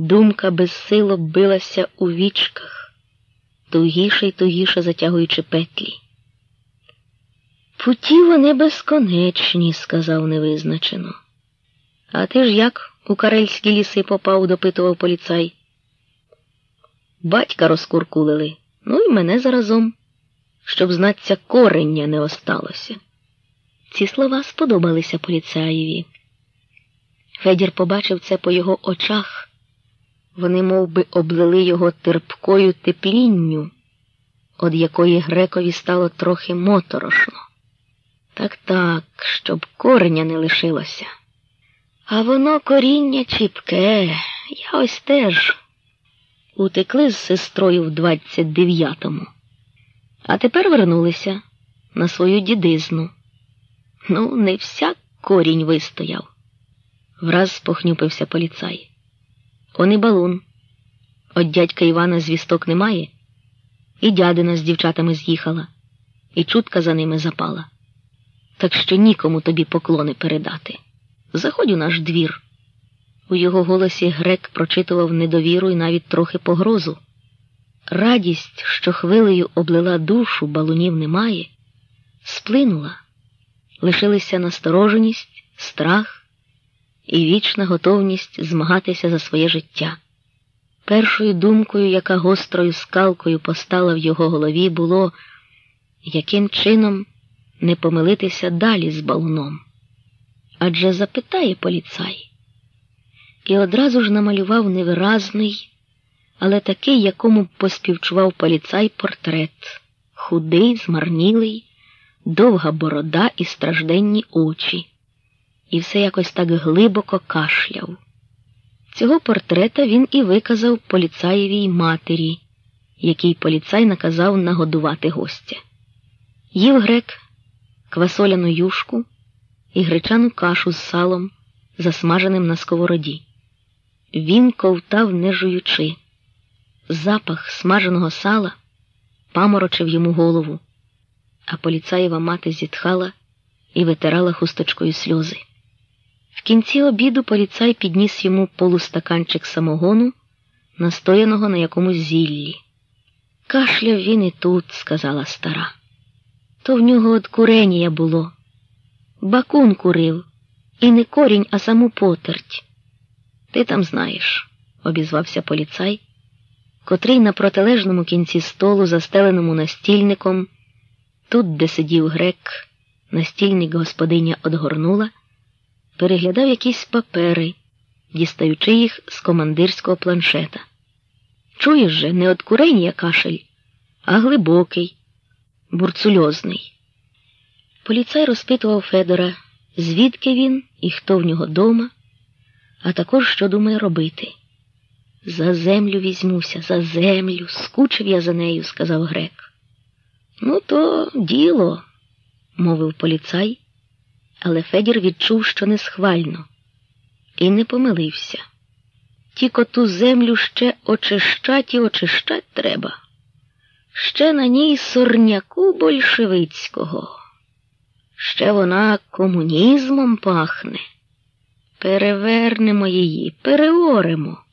Думка безсило билася у вічках, тугіше й тугіше затягуючи петлі. Путі вони безконечні, сказав невизначено. А ти ж як у карельські ліси попав, допитував поліцай. Батька розкуркулили, ну і мене заразом, щоб знаться корення не осталося. Ці слова сподобалися поліцаєві. Федір побачив це по його очах. Вони мов би, облили його терпкою теплінню, од якої грекові стало трохи моторошно. Так так, щоб кореня не лишилося. А воно коріння чіпке, я ось теж. Утекли з сестрою в 29-му, а тепер вернулися на свою дідизну. Ну, не всяк корінь вистояв. Враз спохнюпився поліцай. Он і балун. От дядька Івана звісток немає, і дядина з дівчатами з'їхала, і чутка за ними запала. Так що нікому тобі поклони передати. Заходь у наш двір. У його голосі грек прочитував недовіру і навіть трохи погрозу. Радість, що хвилею облила душу, балунів немає, сплинула, лишилися настороженість, страх і вічна готовність змагатися за своє життя. Першою думкою, яка гострою скалкою постала в його голові, було, яким чином не помилитися далі з балуном. Адже запитає поліцай. І одразу ж намалював невиразний, але такий, якому поспівчував поліцай портрет худий, змарнілий, довга борода і стражденні очі, і все якось так глибоко кашляв. Цього портрета він і виказав поліцаєвій матері, який поліцай наказав нагодувати гостя. Їв грек квасоляну юшку і гречану кашу з салом, засмаженим на сковороді. Він ковтав, не жуючи. Запах смаженого сала паморочив йому голову, а поліцаєва мати зітхала і витирала хусточкою сльози. В кінці обіду поліцай підніс йому полустаканчик самогону, настояного на якомусь зіллі. Кашляв він і тут, сказала стара. То в нього от куренія було. Бакун курив, і не корінь, а саму потерть. Ти там знаєш, обізвався поліцай, котрий на протилежному кінці столу, застеленому настільником, тут, де сидів грек, настільник господиня одгорнула, переглядав якісь папери, дістаючи їх з командирського планшета. Чуєш же, не от куренія кашель, а глибокий, бурцульозний. Поліцай розпитував Федора, звідки він і хто в нього дома, а також що думає робити. За землю візьмуся, за землю, скучив я за нею, сказав грек. Ну, то діло, мовив поліцай, але Федір відчув, що не схвально, і не помилився. Тільки ту землю ще очищать і очищать треба. Ще на ній сорняку большевицького. Ще вона комунізмом пахне. Перевернемо її, переоремо.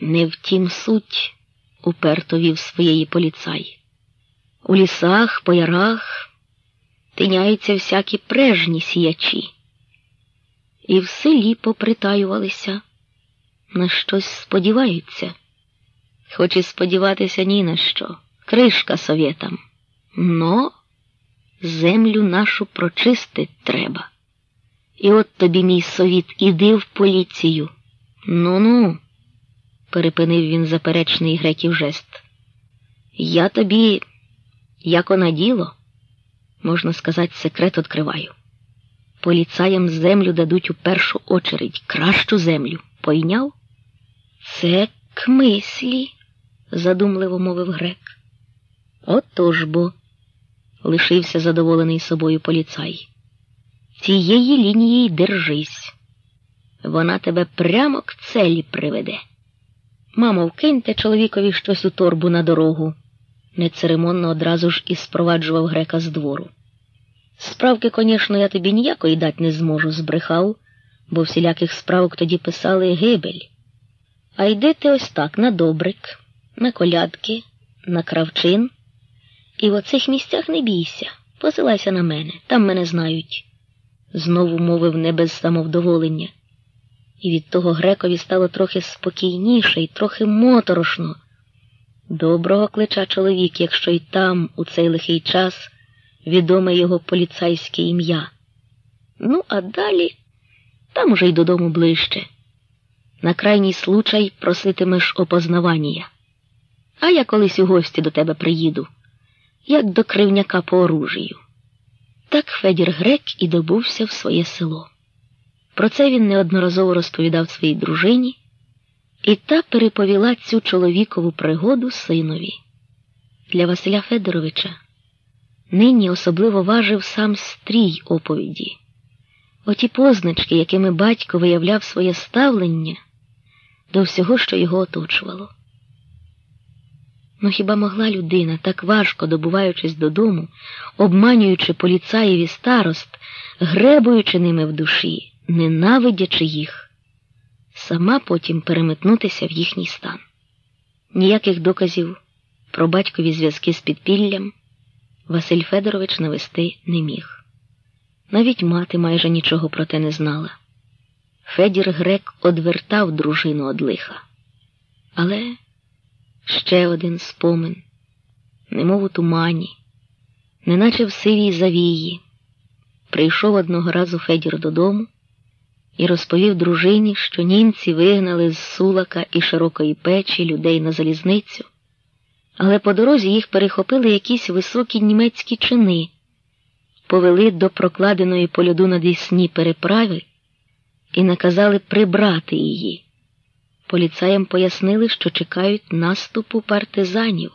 Не втім суть, уперто вів своєї поліцай. У лісах, по ярах тиняються всякі прежні сіячі. І в селі попритаювалися, на щось сподіваються, хоч і сподіватися ні на що, кришка совєтам. Но землю нашу прочистить треба. І от тобі, мій совіт, іди в поліцію. Ну ну, перепинив він заперечний греків жест. Я тобі, як на діло, можна сказати, секрет відкриваю. Поліцаям землю дадуть у першу очередь кращу землю. Пойняв? Це к мислі, задумливо мовив грек. Отож бо, лишився задоволений собою поліцай. Цієї лінії держись. Вона тебе прямо к целі приведе. Мамо, вкиньте чоловікові щось у торбу на дорогу, нецеремонно одразу ж і спроваджував грека з двору. Справки, звісно, я тобі ніякої дать не зможу, збрехав, бо всіляких справок тоді писали гибель. А йдете ось так на добрик, на колядки, на кравчин. І в оцих місцях не бійся, посилайся на мене, там мене знають, знову мовив не без самовдоволення. І від того грекові стало трохи спокійніше і трохи моторошно. Доброго клича чоловік, якщо й там, у цей лихий час, відоме його поліцайське ім'я. Ну, а далі там уже й додому ближче. На крайній случай проситимеш опознавання. А я колись у гості до тебе приїду, як до кривняка по оружію. Так Федір Грек і добувся в своє село. Про це він неодноразово розповідав своїй дружині, і та переповіла цю чоловікову пригоду синові. Для Василя Федоровича нині особливо важив сам стрій оповіді. Оті позначки, якими батько виявляв своє ставлення до всього, що його оточувало. Ну хіба могла людина, так важко добуваючись додому, обманюючи поліцаєві старост, гребуючи ними в душі, ненавидячи їх, сама потім переметнутися в їхній стан? Ніяких доказів про батькові зв'язки з підпіллям Василь Федорович навести не міг. Навіть мати майже нічого про те не знала. Федір Грек одвертав дружину од лиха. Але ще один спомин, немов у тумані, неначе в сивій завії. Прийшов одного разу Федір додому і розповів дружині, що німці вигнали з сулака і широкої печі людей на залізницю, але по дорозі їх перехопили якісь високі німецькі чини повели до прокладеної по льоду на Дісні переправи і наказали прибрати її. Поліцаям пояснили, що чекають наступу партизанів.